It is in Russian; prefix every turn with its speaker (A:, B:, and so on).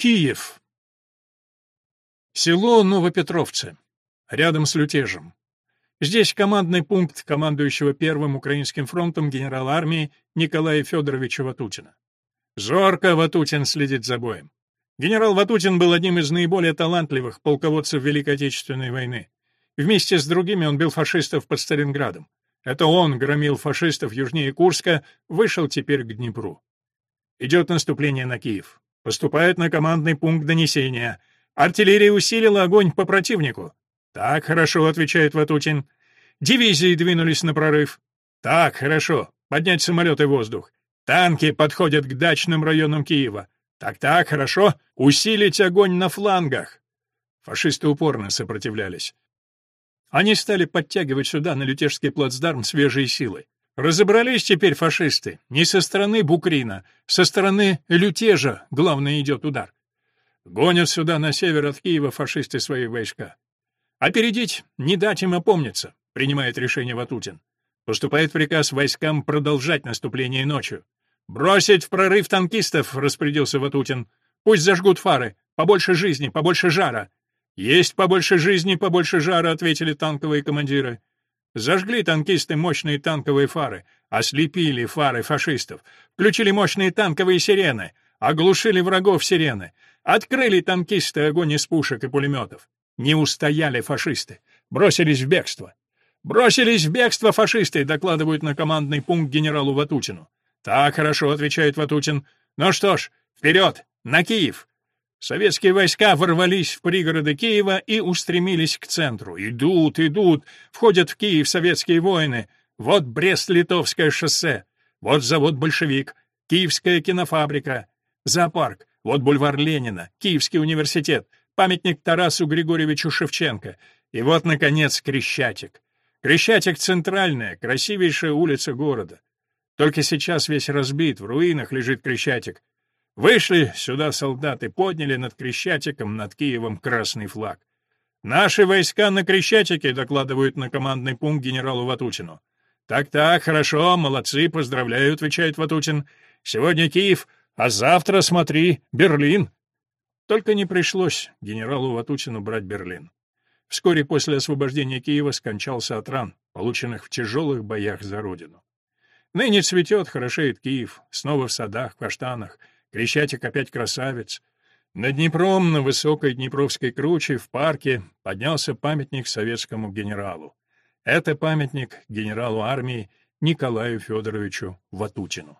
A: Киев. Село Новопетровцы, рядом с Лютежем. Здесь командный пункт командующего Первым Украинским фронтом генерала армии Николая Федоровича Ватутина. Зорко Ватутин следит за боем. Генерал Ватутин был одним из наиболее талантливых полководцев Великой Отечественной войны. Вместе с другими он бил фашистов под Сталинградом. Это он громил фашистов южнее Курска, вышел теперь к Днепру. Идет наступление на Киев. Поступает на командный пункт донесения. Артиллерия усилила огонь по противнику. «Так, хорошо», — отвечает Ватутин. «Дивизии двинулись на прорыв». «Так, хорошо. Поднять самолеты в воздух. Танки подходят к дачным районам Киева. Так-так, хорошо. Усилить огонь на флангах». Фашисты упорно сопротивлялись. Они стали подтягивать сюда, на Лютежский плацдарм, свежие силы. Разобрались теперь фашисты. Не со стороны Букрина, со стороны Лютежа главный идет удар. Гонят сюда, на север от Киева, фашисты свои войска. Опередить, не дать им опомниться, принимает решение Ватутин. Поступает приказ войскам продолжать наступление ночью. «Бросить в прорыв танкистов!» — распорядился Ватутин. «Пусть зажгут фары. Побольше жизни, побольше жара. «Есть побольше жизни, побольше жара», — ответили танковые командиры. Зажгли танкисты мощные танковые фары, ослепили фары фашистов, включили мощные танковые сирены, оглушили врагов сирены, открыли танкисты огонь из пушек и пулеметов. Не устояли фашисты, бросились в бегство. «Бросились в бегство фашисты», — докладывают на командный пункт генералу Ватутину. «Так хорошо», — отвечает Ватутин. «Ну что ж, вперед, на Киев!» Советские войска ворвались в пригороды Киева и устремились к центру. Идут, идут, входят в Киев советские воины. Вот Брест-Литовское шоссе, вот завод «Большевик», Киевская кинофабрика, зоопарк, вот бульвар Ленина, Киевский университет, памятник Тарасу Григорьевичу Шевченко. И вот, наконец, Крещатик. Крещатик — центральная, красивейшая улица города. Только сейчас весь разбит, в руинах лежит Крещатик. Вышли сюда солдаты, подняли над Крещатиком, над Киевом красный флаг. «Наши войска на Крещатике», — докладывают на командный пункт генералу Ватутину. «Так-так, хорошо, молодцы, поздравляю», — отвечает Ватутин. «Сегодня Киев, а завтра, смотри, Берлин». Только не пришлось генералу Ватутину брать Берлин. Вскоре после освобождения Киева скончался от ран, полученных в тяжелых боях за родину. Ныне цветет, хорошеет Киев, снова в садах, в каштанах — Крещатик опять красавец. Над Днепром, на высокой Днепровской круче, в парке, поднялся памятник советскому генералу. Это памятник генералу армии Николаю Федоровичу Ватутину.